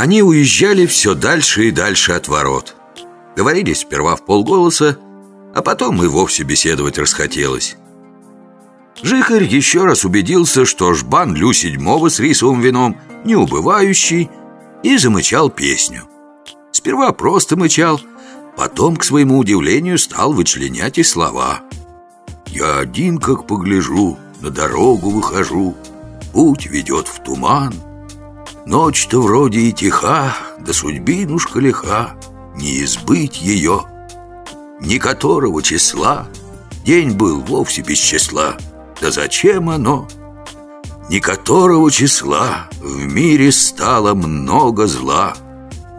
Они уезжали все дальше и дальше от ворот. Говорили сперва в полголоса А потом и вовсе беседовать расхотелось. Жихарь еще раз убедился, что жбан Лю седьмого с рисовым вином не убывающий И замычал песню. Сперва просто мычал Потом, к своему удивлению, стал вычленять и слова. «Я один, как погляжу, на дорогу выхожу Путь ведет в туман Ночь-то вроде и тиха, да судьбинушка лиха Не избыть ее. Ни которого числа День был вовсе без числа Да зачем оно? Ни которого числа В мире стало много зла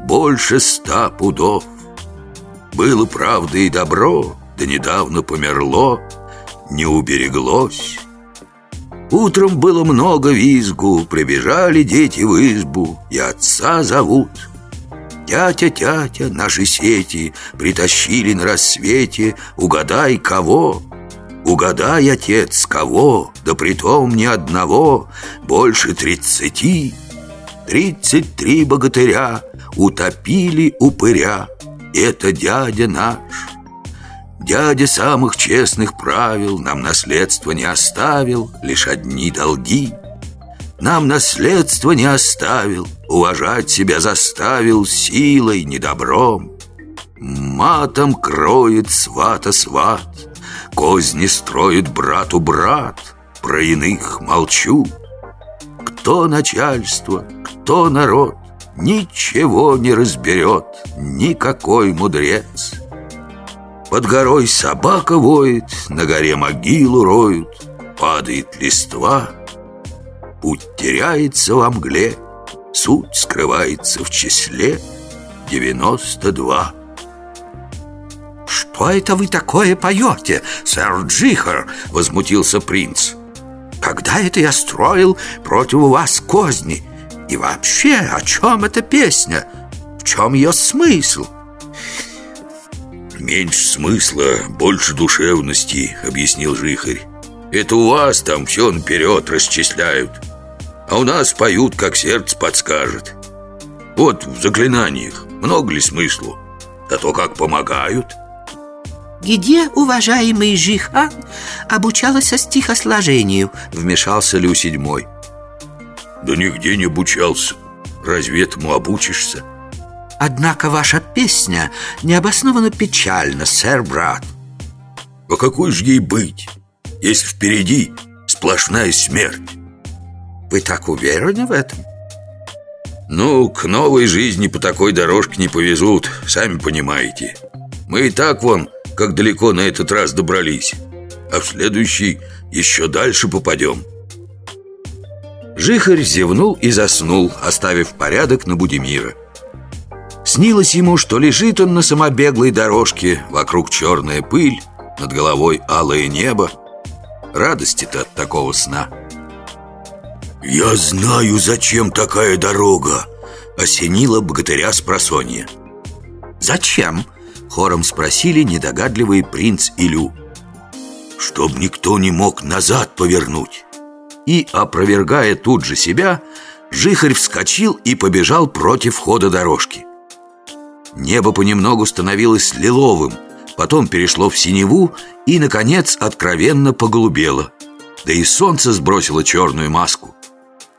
Больше ста пудов. Было правда и добро Да недавно померло Не убереглось Утром было много визгу, прибежали дети в избу, и отца зовут. Тятя, тятя, наши сети притащили на рассвете, угадай кого. Угадай, отец, кого, да притом ни одного, больше тридцати. Тридцать три богатыря утопили упыря, это дядя наш. Дядя самых честных правил Нам наследство не оставил Лишь одни долги. Нам наследство не оставил Уважать себя заставил Силой, не добром Матом кроет свата сват Козни строит брату брат Про иных молчу. Кто начальство, кто народ Ничего не разберет Никакой мудрец под горой собака воет, на горе могилу роют, Падает листва, путь теряется во мгле, Суть скрывается в числе девяносто два. «Что это вы такое поете, сэр Джихар?» — возмутился принц. «Когда это я строил против вас козни? И вообще, о чем эта песня? В чем ее смысл?» «Меньше смысла, больше душевности», — объяснил Жихарь. «Это у вас там все наперед расчисляют, а у нас поют, как сердце подскажет. Вот в заклинаниях много ли смыслу, а то как помогают». «Где уважаемый Жихан обучался стихосложению?» Вмешался Лю седьмой «Да нигде не обучался Разве этому обучишься?» Однако ваша песня необоснованно печальна, сэр-брат А какой же ей быть, если впереди сплошная смерть? Вы так уверены в этом? Ну, к новой жизни по такой дорожке не повезут, сами понимаете Мы и так вон, как далеко на этот раз добрались А в следующий еще дальше попадем Жихарь зевнул и заснул, оставив порядок на Будимира Снилось ему, что лежит он на самобеглой дорожке Вокруг черная пыль, над головой алое небо Радости-то от такого сна «Я знаю, зачем такая дорога!» Осенила богатыря с просонья «Зачем?» — хором спросили недогадливый принц и Лю «Чтоб никто не мог назад повернуть!» И, опровергая тут же себя, Жихарь вскочил и побежал против хода дорожки Небо понемногу становилось лиловым, потом перешло в синеву и, наконец, откровенно поголубело. Да и солнце сбросило черную маску.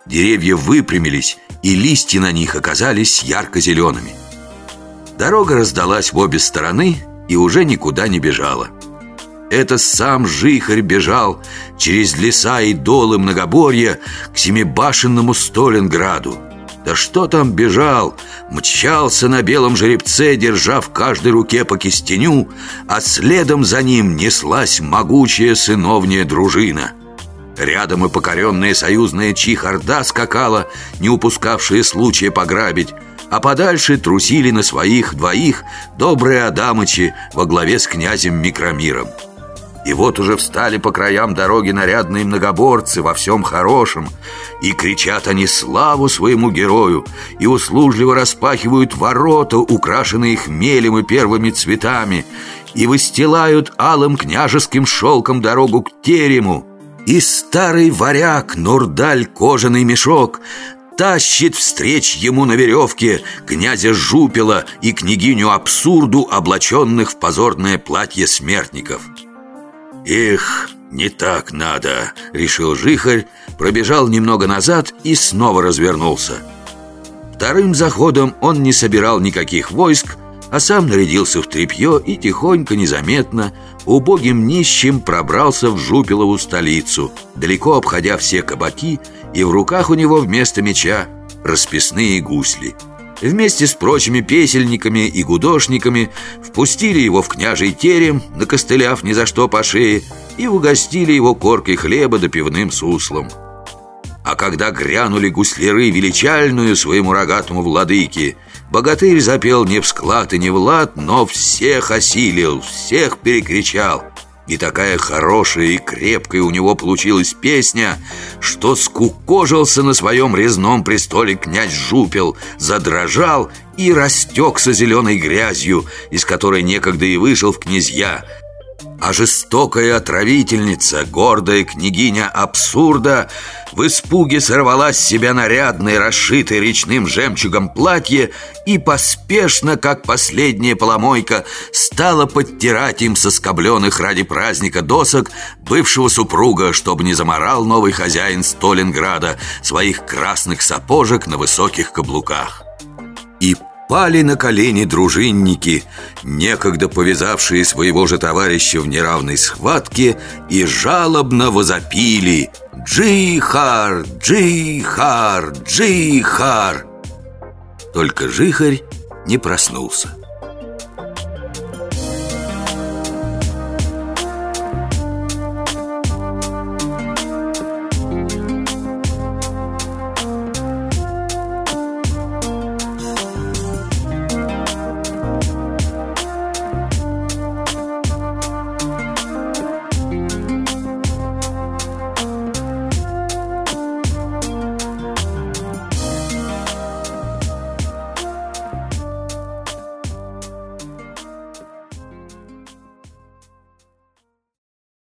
Деревья выпрямились, и листья на них оказались ярко-зелеными. Дорога раздалась в обе стороны и уже никуда не бежала. Это сам Жихарь бежал через леса и долы многоборья к семибашенному Сталинграду. Да что там бежал? Мчался на белом жеребце, держа в каждой руке по кистеню, а следом за ним неслась могучая сыновняя дружина. Рядом и покоренная союзная чихарда скакала, не упускавшая случая пограбить, а подальше трусили на своих двоих добрые Адамычи во главе с князем Микромиром. И вот уже встали по краям дороги нарядные многоборцы во всем хорошем И кричат они славу своему герою И услужливо распахивают ворота, украшенные хмелем и первыми цветами И выстилают алым княжеским шелком дорогу к терему И старый варяг, Нурдаль, кожаный мешок тащит встреч ему на веревке князя Жупила и княгиню Абсурду, облаченных в позорное платье смертников. «Эх, не так надо», — решил Жихарь, пробежал немного назад и снова развернулся. Вторым заходом он не собирал никаких войск, а сам нарядился в тряпье и тихонько, незаметно, убогим нищим пробрался в Жупилову столицу, далеко обходя все кабаки, и в руках у него вместо меча расписные гусли. Вместе с прочими песельниками и гудошниками впустили его в княжий терем, накостыляв ни за что по шее, и угостили его коркой хлеба да пивным суслом. А когда грянули гусляры величальную своему рогатому владыке, богатырь запел не в склад и не в лад, но всех осилил, всех перекричал. И такая хорошая и крепкая у него получилась песня, что скукожился на своем резном престоле князь Жупел, задрожал и растекся зеленой грязью, из которой некогда и вышел в князья, а жестокая отравительница, гордая княгиня абсурда, в испуге сорвала с себя нарядное, расшитое речным жемчугом платье и поспешно, как последняя поломойка, стала подтирать им соскобленных ради праздника досок бывшего супруга, чтобы не заморал новый хозяин Сталинграда своих красных сапожек на высоких каблуках. И Пали на колени дружинники, некогда повязавшие своего же товарища в неравной схватке, и жалобно возопили «Джихар! Джихар! Джихар!» Только Жихарь не проснулся.